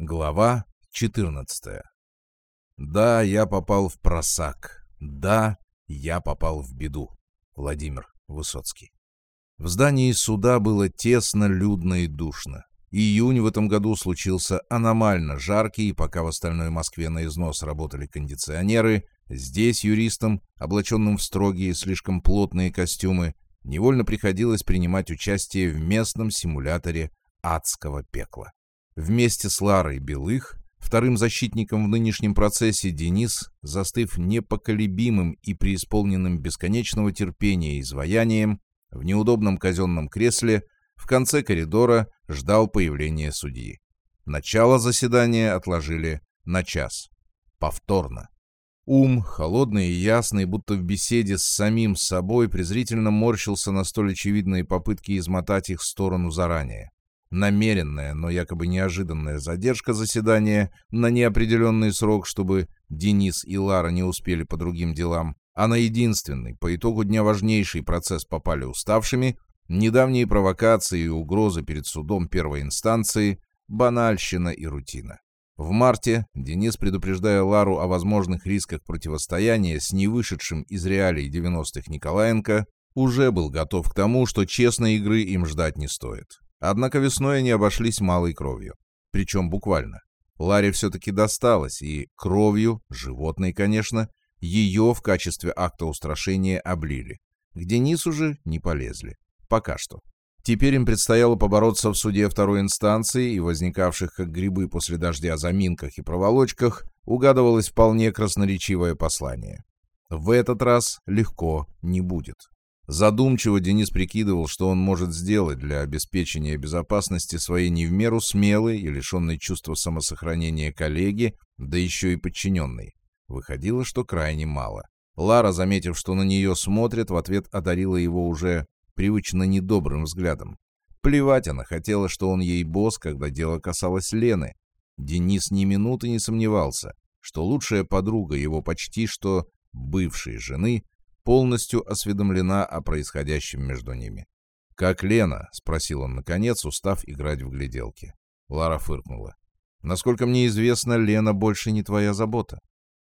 Глава 14. Да, я попал в просак. Да, я попал в беду. Владимир Высоцкий. В здании суда было тесно, людно и душно. Июнь в этом году случился аномально жаркий, и пока в остальной Москве на износ работали кондиционеры, здесь юристам, облаченным в строгие, слишком плотные костюмы, невольно приходилось принимать участие в местном симуляторе адского пекла. Вместе с Ларой Белых, вторым защитником в нынешнем процессе, Денис, застыв непоколебимым и преисполненным бесконечного терпения изваянием, в неудобном казенном кресле, в конце коридора ждал появления судьи. Начало заседания отложили на час. Повторно. Ум, холодный и ясный, будто в беседе с самим собой, презрительно морщился на столь очевидные попытки измотать их в сторону заранее намеренная, но якобы неожиданная задержка заседания на неопределенный срок, чтобы Денис и Лара не успели по другим делам, а на единственный, по итогу дня важнейший процесс попали уставшими, недавние провокации и угрозы перед судом первой инстанции, банальщина и рутина. В марте Денис, предупреждая Лару о возможных рисках противостояния с невышедшим из реалий 90-х Николаенко, уже был готов к тому, что честной игры им ждать не стоит. Однако весной они обошлись малой кровью. Причем буквально. Ларе все-таки досталось, и кровью, животной, конечно, ее в качестве акта устрашения облили. К Денису же не полезли. Пока что. Теперь им предстояло побороться в суде второй инстанции, и возникавших как грибы после дождя заминках и проволочках угадывалось вполне красноречивое послание. В этот раз легко не будет. Задумчиво Денис прикидывал, что он может сделать для обеспечения безопасности своей не в меру смелой и лишенной чувства самосохранения коллеги, да еще и подчиненной. Выходило, что крайне мало. Лара, заметив, что на нее смотрят, в ответ одарила его уже привычно недобрым взглядом. Плевать она хотела, что он ей босс, когда дело касалось Лены. Денис ни минуты не сомневался, что лучшая подруга его почти что бывшей жены полностью осведомлена о происходящем между ними. «Как Лена?» — спросил он, наконец, устав играть в гляделки. Лара фыркнула. «Насколько мне известно, Лена больше не твоя забота».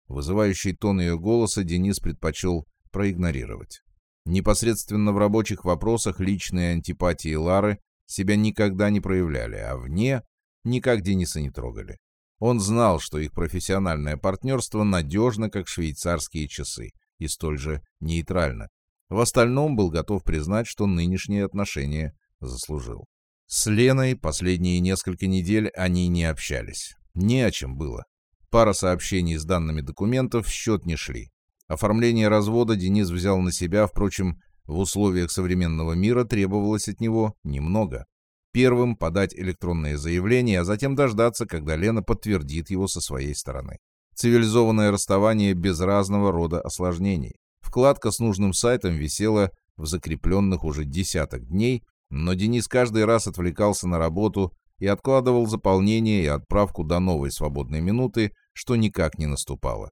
Вызывающий тон ее голоса Денис предпочел проигнорировать. Непосредственно в рабочих вопросах личные антипатии Лары себя никогда не проявляли, а вне никак Дениса не трогали. Он знал, что их профессиональное партнерство надежно, как швейцарские часы, и столь же нейтрально. В остальном был готов признать, что нынешние отношения заслужил. С Леной последние несколько недель они не общались. Не о чем было. Пара сообщений с данными документов в счет не шли. Оформление развода Денис взял на себя, впрочем, в условиях современного мира требовалось от него немного. Первым подать электронное заявление, а затем дождаться, когда Лена подтвердит его со своей стороны. Цивилизованное расставание без разного рода осложнений. Вкладка с нужным сайтом висела в закрепленных уже десяток дней, но Денис каждый раз отвлекался на работу и откладывал заполнение и отправку до новой свободной минуты, что никак не наступало.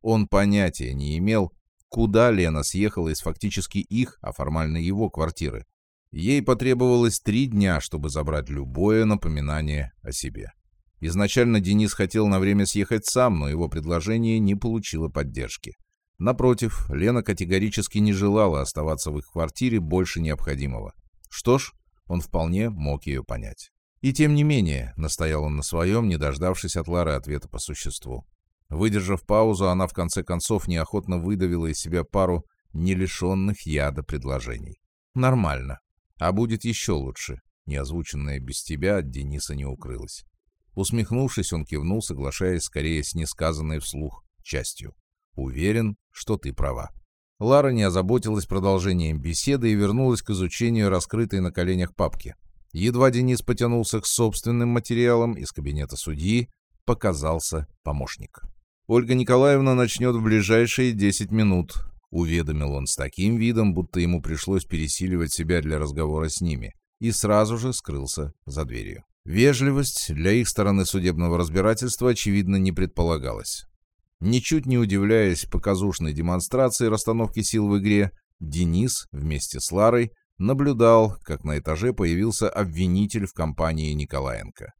Он понятия не имел, куда Лена съехала из фактически их, а формально его квартиры. Ей потребовалось три дня, чтобы забрать любое напоминание о себе. Изначально Денис хотел на время съехать сам, но его предложение не получило поддержки. Напротив, Лена категорически не желала оставаться в их квартире больше необходимого. Что ж, он вполне мог ее понять. И тем не менее, настоял он на своем, не дождавшись от Лары ответа по существу. Выдержав паузу, она в конце концов неохотно выдавила из себя пару не лишенных яда предложений. «Нормально. А будет еще лучше». Неозвученное без тебя от Дениса не укрылось. Усмехнувшись, он кивнул, соглашаясь скорее с несказанной вслух частью. «Уверен, что ты права». Лара не озаботилась продолжением беседы и вернулась к изучению раскрытой на коленях папки. Едва Денис потянулся к собственным материалам, из кабинета судьи показался помощник. «Ольга Николаевна начнет в ближайшие десять минут», — уведомил он с таким видом, будто ему пришлось пересиливать себя для разговора с ними, и сразу же скрылся за дверью. Вежливость для их стороны судебного разбирательства, очевидно, не предполагалась. Ничуть не удивляясь показушной демонстрации расстановки сил в игре, Денис вместе с Ларой наблюдал, как на этаже появился обвинитель в компании Николаенко.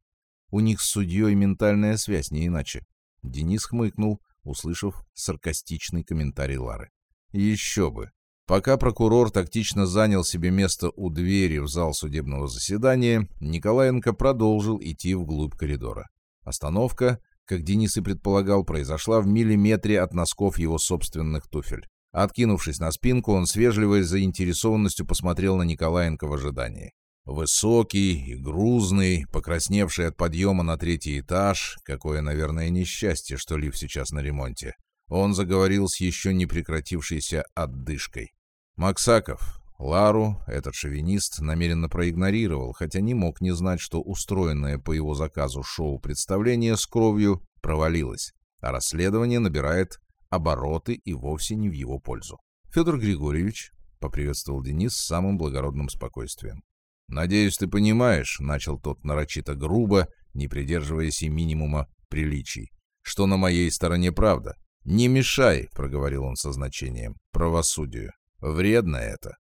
У них с судьей ментальная связь, не иначе. Денис хмыкнул, услышав саркастичный комментарий Лары. Еще бы. Пока прокурор тактично занял себе место у двери в зал судебного заседания, Николаенко продолжил идти вглубь коридора. Остановка, как Денис и предполагал, произошла в миллиметре от носков его собственных туфель. Откинувшись на спинку, он с вежливой заинтересованностью посмотрел на Николаенко в ожидании. Высокий и грузный, покрасневший от подъема на третий этаж, какое, наверное, несчастье, что лифт сейчас на ремонте, он заговорил с еще не прекратившейся отдышкой. Максаков, Лару, этот шовинист, намеренно проигнорировал, хотя не мог не знать, что устроенное по его заказу шоу-представление с кровью провалилось, а расследование набирает обороты и вовсе не в его пользу. Федор Григорьевич поприветствовал Денис с самым благородным спокойствием. «Надеюсь, ты понимаешь», — начал тот нарочито грубо, не придерживаясь и минимума приличий, «что на моей стороне правда. Не мешай», — проговорил он со значением, — «правосудию. Вредно это».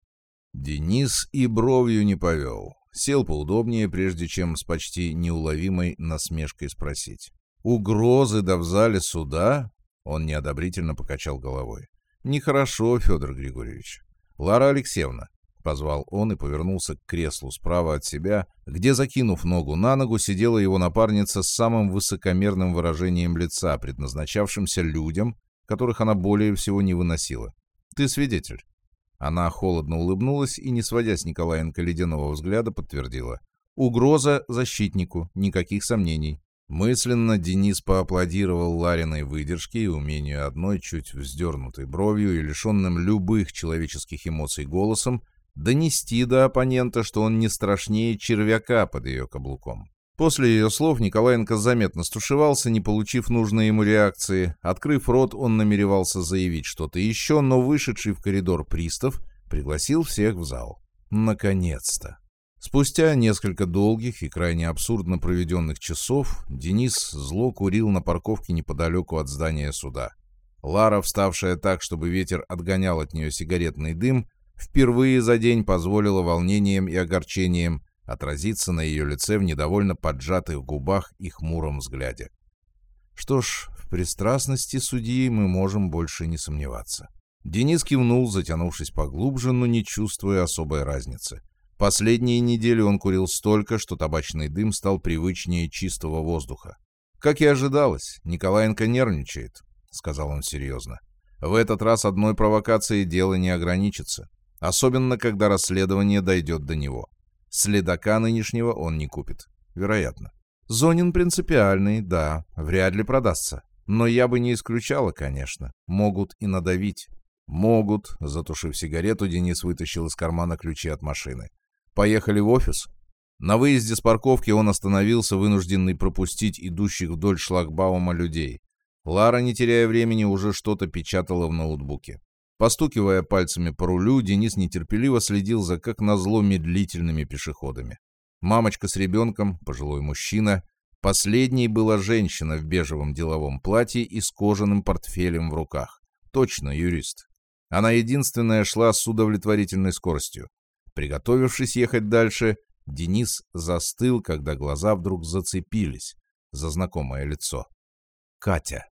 Денис и бровью не повел. Сел поудобнее, прежде чем с почти неуловимой насмешкой спросить. «Угрозы да в зале суда?» Он неодобрительно покачал головой. «Нехорошо, Федор Григорьевич. Лара Алексеевна, позвал он и повернулся к креслу справа от себя, где, закинув ногу на ногу, сидела его напарница с самым высокомерным выражением лица, предназначавшимся людям, которых она более всего не выносила. «Ты свидетель». Она холодно улыбнулась и, не сводя с Николаенко ледяного взгляда, подтвердила. «Угроза защитнику, никаких сомнений». Мысленно Денис поаплодировал Лариной выдержке и умению одной чуть вздернутой бровью и лишенным любых человеческих эмоций голосом донести до оппонента, что он не страшнее червяка под ее каблуком. После ее слов Николаенко заметно стушевался, не получив нужной ему реакции. Открыв рот, он намеревался заявить что-то еще, но вышедший в коридор пристав пригласил всех в зал. Наконец-то! Спустя несколько долгих и крайне абсурдно проведенных часов Денис зло курил на парковке неподалеку от здания суда. Лара, вставшая так, чтобы ветер отгонял от нее сигаретный дым, впервые за день позволила волнением и огорчением отразиться на ее лице в недовольно поджатых губах и хмуром взгляде. Что ж, в пристрастности судьи мы можем больше не сомневаться. Денис кивнул, затянувшись поглубже, но не чувствуя особой разницы. Последние недели он курил столько, что табачный дым стал привычнее чистого воздуха. «Как и ожидалось, Николаенко нервничает», — сказал он серьезно. «В этот раз одной провокацией дело не ограничится особенно когда расследование дойдет до него. Следака нынешнего он не купит. Вероятно. Зонин принципиальный, да, вряд ли продастся. Но я бы не исключала, конечно. Могут и надавить. Могут. Затушив сигарету, Денис вытащил из кармана ключи от машины. Поехали в офис? На выезде с парковки он остановился, вынужденный пропустить идущих вдоль шлагбаума людей. Лара, не теряя времени, уже что-то печатала в ноутбуке. Постукивая пальцами по рулю, Денис нетерпеливо следил за как назло медлительными пешеходами. Мамочка с ребенком, пожилой мужчина. Последней была женщина в бежевом деловом платье и с кожаным портфелем в руках. Точно юрист. Она единственная шла с удовлетворительной скоростью. Приготовившись ехать дальше, Денис застыл, когда глаза вдруг зацепились за знакомое лицо. Катя.